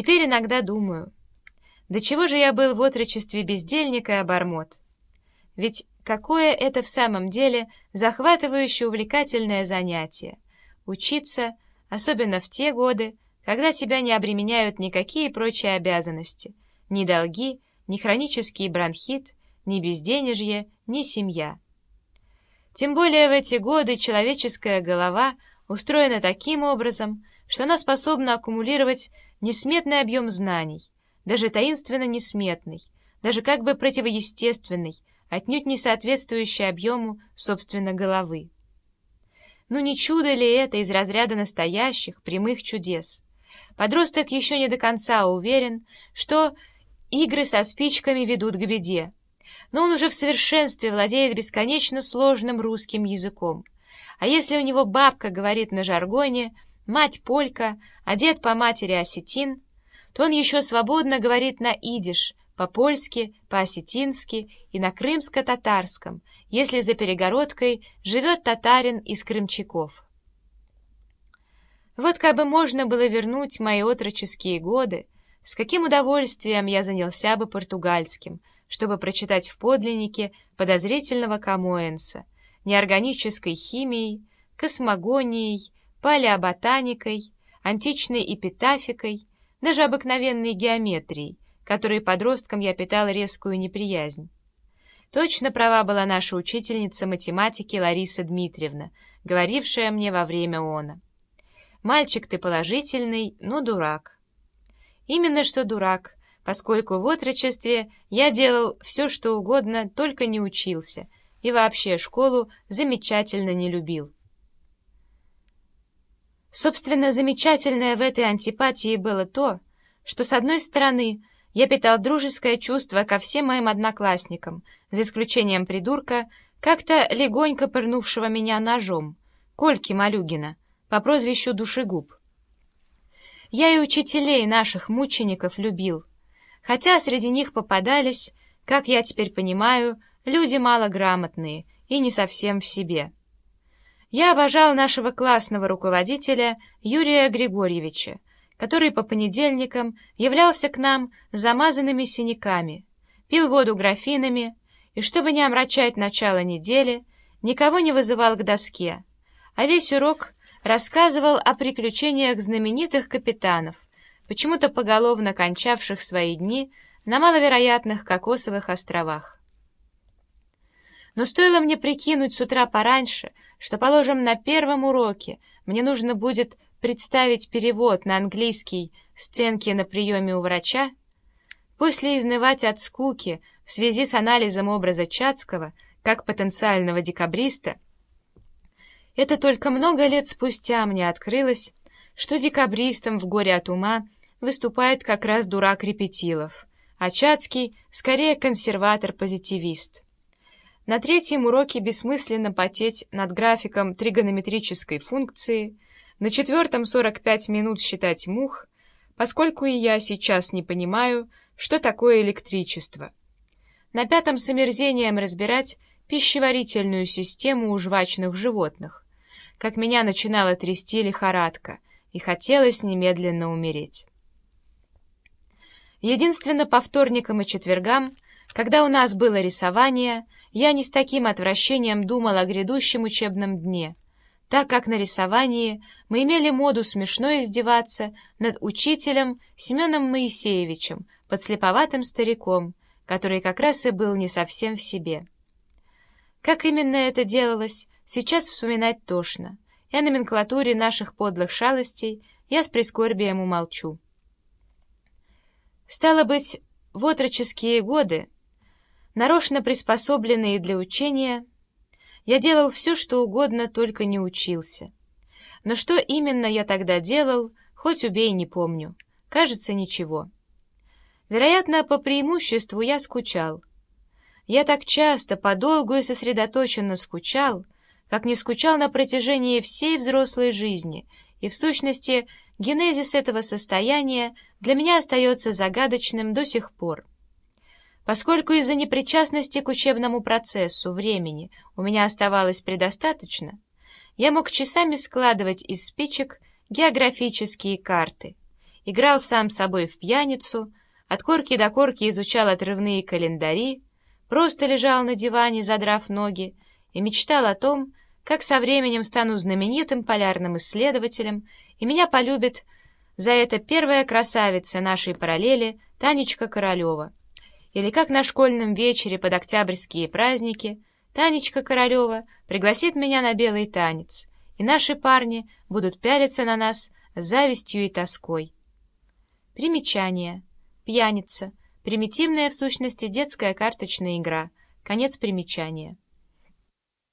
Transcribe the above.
Теперь иногда думаю, до чего же я был в отрочестве бездельник и обормот? Ведь какое это в самом деле захватывающее увлекательное занятие — учиться, особенно в те годы, когда тебя не обременяют никакие прочие обязанности, ни долги, ни хронический бронхит, ни безденежье, ни семья. Тем более в эти годы человеческая голова устроена таким образом, что она способна аккумулировать несметный объем знаний, даже таинственно несметный, даже как бы противоестественный, отнюдь не соответствующий объему собственной головы. Ну не чудо ли это из разряда настоящих, прямых чудес? Подросток еще не до конца уверен, что игры со спичками ведут к беде, но он уже в совершенстве владеет бесконечно сложным русским языком. А если у него бабка говорит на жаргоне, мать полька, а дед по матери осетин, то он еще свободно говорит на идиш, по-польски, по-осетински и на крымско-татарском, если за перегородкой живет татарин из крымчаков. Вот как бы можно было вернуть мои отроческие годы, с каким удовольствием я занялся бы португальским, чтобы прочитать в подлиннике подозрительного Камоэнса, неорганической химией, космогонией, палеоботаникой, античной эпитафикой, даже обыкновенной геометрией, которой подросткам я питал резкую неприязнь. Точно права была наша учительница математики Лариса Дмитриевна, говорившая мне во время она. «Мальчик ты положительный, но дурак». Именно что дурак, поскольку в отрочестве я делал все, что угодно, только не учился, и вообще школу замечательно не любил. Собственно, замечательное в этой антипатии было то, что, с одной стороны, я питал дружеское чувство ко всем моим одноклассникам, за исключением придурка, как-то легонько пырнувшего меня ножом, Кольки Малюгина, по прозвищу Душегуб. Я и учителей наших мучеников любил, хотя среди них попадались, как я теперь понимаю, люди малограмотные и не совсем в себе. Я обожал нашего классного руководителя Юрия Григорьевича, который по понедельникам являлся к нам с замазанными синяками, пил воду графинами и, чтобы не омрачать начало недели, никого не вызывал к доске, а весь урок рассказывал о приключениях знаменитых капитанов, почему-то поголовно кончавших свои дни на маловероятных кокосовых островах. Но стоило мне прикинуть с утра пораньше, что, положим, на первом уроке мне нужно будет представить перевод на английский сценки на приеме у врача, после изнывать от скуки в связи с анализом образа Чацкого как потенциального декабриста, это только много лет спустя мне открылось, что декабристом в горе от ума выступает как раз дурак Репетилов, а Чацкий — скорее консерватор-позитивист. На третьем уроке бессмысленно потеть над графиком тригонометрической функции, на четвертом 45 минут считать мух, поскольку и я сейчас не понимаю, что такое электричество. На пятом с омерзением разбирать пищеварительную систему у жвачных животных, как меня начинала трясти лихорадка, и хотелось немедленно умереть. Единственно по вторникам и четвергам, когда у нас было рисование, я не с таким отвращением думал о грядущем учебном дне, так как на рисовании мы имели моду смешно издеваться над учителем Семеном Моисеевичем, подслеповатым стариком, который как раз и был не совсем в себе. Как именно это делалось, сейчас вспоминать тошно, и о номенклатуре наших подлых шалостей я с прискорбием умолчу. Стало быть, в отроческие годы, нарочно приспособленные для учения, я делал все, что угодно, только не учился. Но что именно я тогда делал, хоть убей, не помню. Кажется, ничего. Вероятно, по преимуществу я скучал. Я так часто, подолгу и сосредоточенно скучал, как не скучал на протяжении всей взрослой жизни, и, в сущности, генезис этого состояния для меня остается загадочным до сих пор. Поскольку из-за непричастности к учебному процессу времени у меня оставалось предостаточно, я мог часами складывать из спичек географические карты, играл сам собой в пьяницу, от корки до корки изучал отрывные календари, просто лежал на диване, задрав ноги, и мечтал о том, как со временем стану знаменитым полярным исследователем, и меня полюбит за это первая красавица нашей параллели Танечка Королева. Или как на школьном вечере под октябрьские праздники Танечка Королева пригласит меня на белый танец, и наши парни будут пялиться на нас завистью и тоской. Примечание. Пьяница. Примитивная в сущности детская карточная игра. Конец примечания.